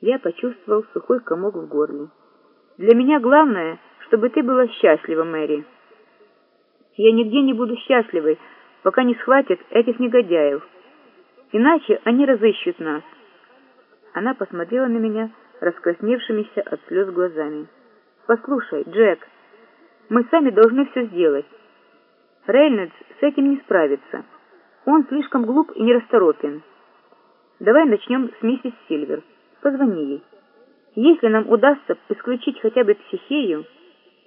Я почувствовал сухой комок в горле. «Для меня главное, чтобы ты была счастлива, Мэри. Я нигде не буду счастливой, пока не схватят этих негодяев. Иначе они разыщут нас». Она посмотрела на меня раскрасневшимися от слез глазами. «Послушай, Джек, мы сами должны все сделать. Рейнольдс с этим не справится. Он слишком глуп и нерасторопен. Давай начнем с миссис Сильвер. Позвони ей. Если нам удастся исключить хотя бы психею,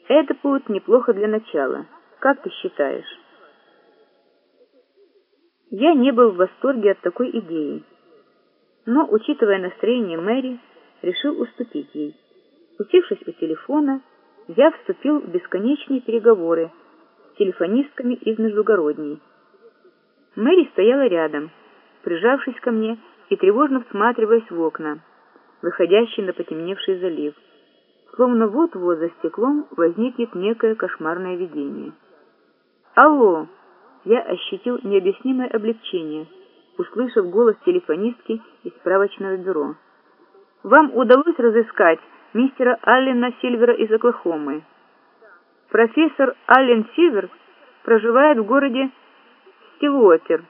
это будет неплохо для начала. Как ты считаешь? Я не был в восторге от такой идеи, но, учитывая настроение Мэри, решил уступить ей. Усевшись у телефона, я вступил в бесконечные переговоры с телефонистками из Междугородней. Мэри стояла рядом, прижавшись ко мне и тревожно всматриваясь в окна, выходящие на потемневший залив. Словно вот-вот за стеклом возникнет некое кошмарное видение. «Алло!» Я ощутил необъяснимое облегчение, услышав голос телефонистки из справочного бюро. «Вам удалось разыскать мистера Аллена Сильвера из Оклахомы. Профессор Аллен Сильвер проживает в городе Стилуотер,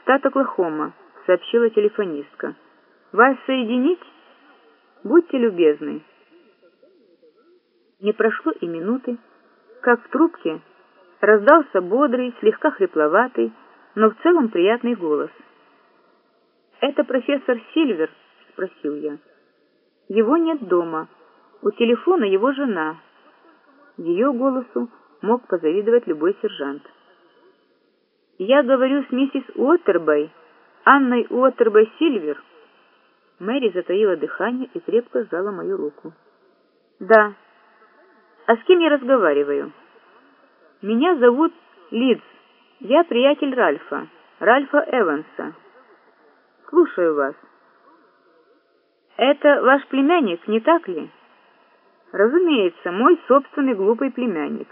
штат Оклахома, сообщила телефонистка. Вас соединить? Будьте любезны. Не прошло и минуты, как в трубке раздался бодрый, слегка хрипловатый, но в целом приятный голос. «Это профессор Сильвер?» — спросил я. «Его нет дома. У телефона его жена. Ее голосу мог позавидовать любой сержант. «Я говорю с миссис Уоттербой, Анной Уоттербой Сильвер». Мэри затаила дыхание и крепко сжала мою руку. «Да. А с кем я разговариваю?» «Меня зовут Лидс. Я приятель Ральфа, Ральфа Эванса. Слушаю вас». «Это ваш племянник, не так ли?» Разумеется, мой собственный глупый племянник.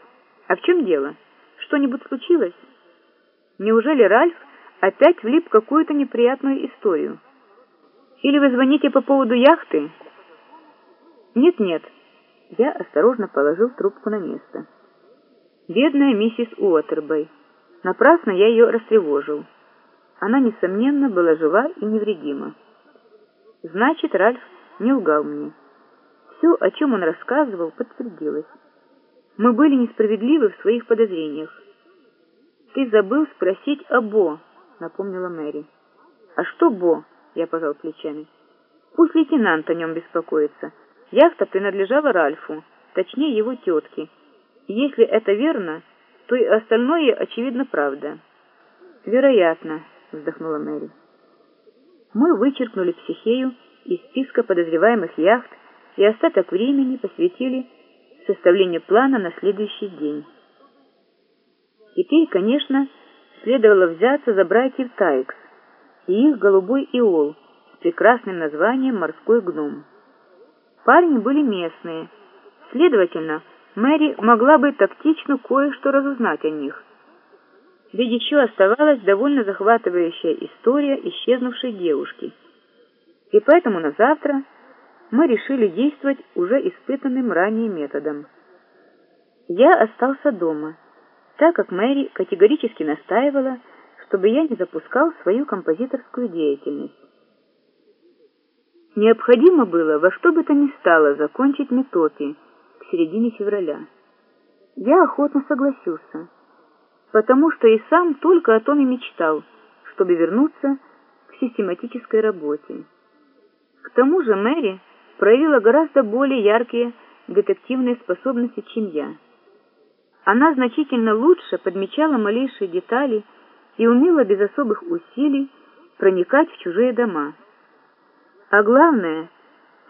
А в чем дело? Что-нибудь случилось? Неужели Ральф опять влип в какую-то неприятную историю? Или вы звоните по поводу яхты? Нет-нет. Я осторожно положил трубку на место. Бедная миссис Уотербей. Напрасно я ее растревожил. Она, несомненно, была жива и невредима. Значит, Ральф не лгал мне. Все, о чем он рассказывал, подтвердилось. Мы были несправедливы в своих подозрениях. «Ты забыл спросить о Бо», — напомнила Мэри. «А что Бо?» — я пожал плечами. «Пусть лейтенант о нем беспокоится. Яхта принадлежала Ральфу, точнее его тетке. Если это верно, то и остальное, очевидно, правда». «Вероятно», — вздохнула Мэри. Мы вычеркнули психею из списка подозреваемых яхт и остаток времени посвятили составлению плана на следующий день. Теперь, конечно, следовало взяться за братьев Тайкс и их голубой иол с прекрасным названием «Морской гном». Парни были местные, следовательно, Мэри могла бы тактично кое-что разузнать о них. Ведь еще оставалась довольно захватывающая история исчезнувшей девушки. И поэтому на завтра мы решили действовать уже испытанным ранее методом. Я остался дома, так как Мэри категорически настаивала, чтобы я не запускал свою композиторскую деятельность. Необходимо было во что бы то ни стало закончить метопи к середине февраля. Я охотно согласился, потому что и сам только о том и мечтал, чтобы вернуться к систематической работе. К тому же Мэри проявила гораздо более яркие детективные способности, чем я. Она значительно лучше подмечала малейшие детали и умела без особых усилий проникать в чужие дома. А главное,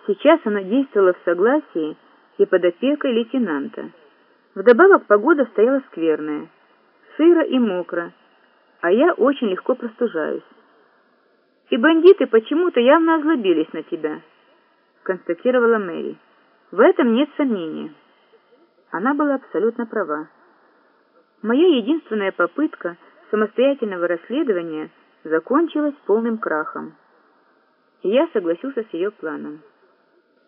сейчас она действовала в согласии и под опекой лейтенанта. Вдобавок погода стояла скверная, сыро и мокро, а я очень легко простужаюсь. И бандиты почему-то явно озлобились на тебя констатировала Мэри. В этом нет сомнения. Она была абсолютно права. Моя единственная попытка самостоятельного расследования закончилась полным крахом. Я согласился с ее планом.